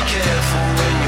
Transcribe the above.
be careful